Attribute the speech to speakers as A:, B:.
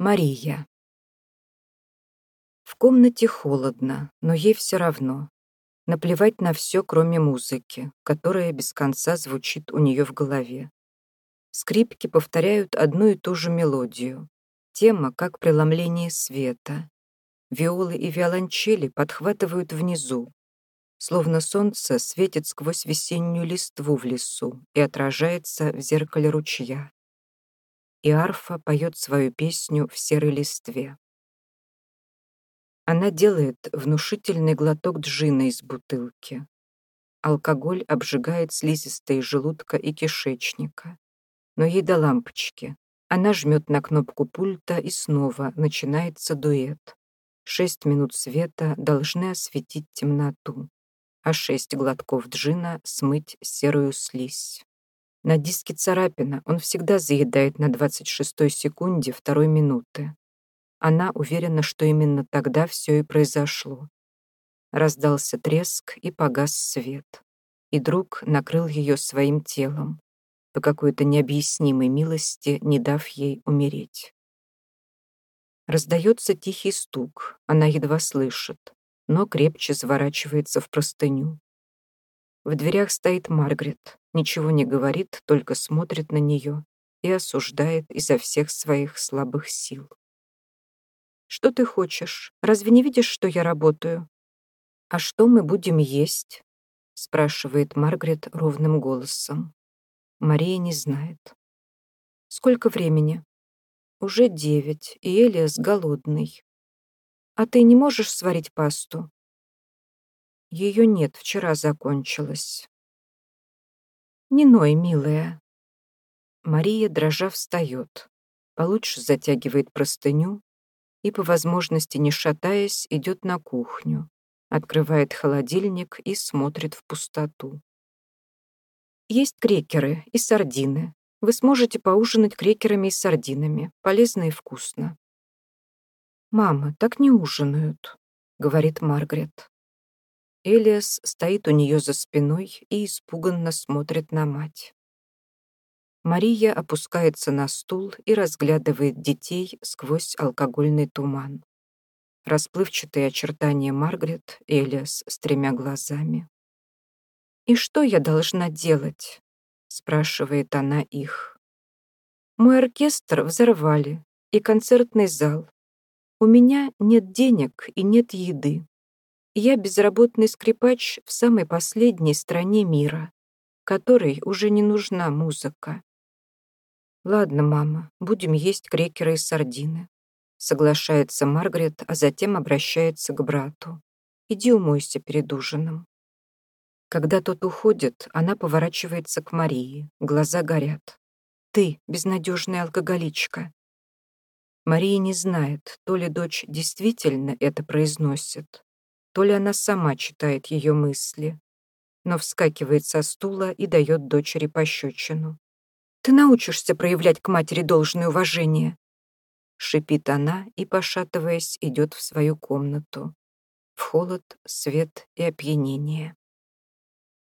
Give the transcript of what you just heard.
A: Мария. В комнате холодно, но ей все равно. Наплевать на все, кроме музыки, которая без конца звучит у нее в голове. Скрипки повторяют одну и ту же мелодию. Тема как преломление света. Виолы и виолончели подхватывают внизу. Словно солнце светит сквозь весеннюю листву в лесу и отражается в зеркале ручья и арфа поет свою песню в серой листве. Она делает внушительный глоток джина из бутылки. Алкоголь обжигает слизистые желудка и кишечника. Но ей до лампочки. Она жмет на кнопку пульта, и снова начинается дуэт. Шесть минут света должны осветить темноту, а шесть глотков джина смыть серую слизь. На диске царапина, он всегда заедает на 26-й секунде второй минуты. Она уверена, что именно тогда все и произошло. Раздался треск и погас свет. И друг накрыл ее своим телом, по какой-то необъяснимой милости, не дав ей умереть. Раздается тихий стук, она едва слышит, но крепче заворачивается в простыню. В дверях стоит Маргарет, ничего не говорит, только смотрит на нее и осуждает изо всех своих слабых сил. «Что ты хочешь? Разве не видишь, что я работаю?» «А что мы будем есть?» — спрашивает Маргарет ровным голосом. Мария не знает. «Сколько времени?» «Уже девять, и Элиас голодный. А ты не можешь сварить пасту?» Ее нет, вчера закончилась. Не ной, милая. Мария, дрожа, встает, получше затягивает простыню и, по возможности не шатаясь, идет на кухню, открывает холодильник и смотрит в пустоту. Есть крекеры и сардины. Вы сможете поужинать крекерами и сардинами. Полезно и вкусно. «Мама, так не ужинают», — говорит Маргарет. Элиас стоит у нее за спиной и испуганно смотрит на мать. Мария опускается на стул и разглядывает детей сквозь алкогольный туман. Расплывчатые очертания Маргарет, Элиас с тремя глазами. «И что я должна делать?» — спрашивает она их. «Мой оркестр взорвали, и концертный зал. У меня нет денег и нет еды. Я безработный скрипач в самой последней стране мира, которой уже не нужна музыка. Ладно, мама, будем есть крекеры и сардины. Соглашается Маргарет, а затем обращается к брату. Иди умойся перед ужином. Когда тот уходит, она поворачивается к Марии. Глаза горят. «Ты, безнадежная алкоголичка». Мария не знает, то ли дочь действительно это произносит, то ли она сама читает ее мысли, но вскакивает со стула и дает дочери пощечину. «Ты научишься проявлять к матери должное уважение!» Шипит она и, пошатываясь, идет в свою комнату. В холод, свет и опьянение.